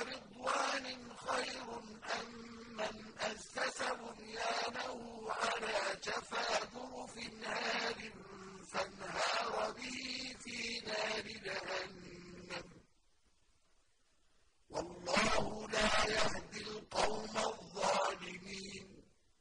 وَرِضْوَانٍ خَيْرٌ أَم مَّنْ أَسَّسَ بُنْيَانَهُ عَلَىٰ جَفَا جُرُفٍ هَارٍ فَانْهَارَ بِهِ فِي نَارِ جَهَنَّمَ.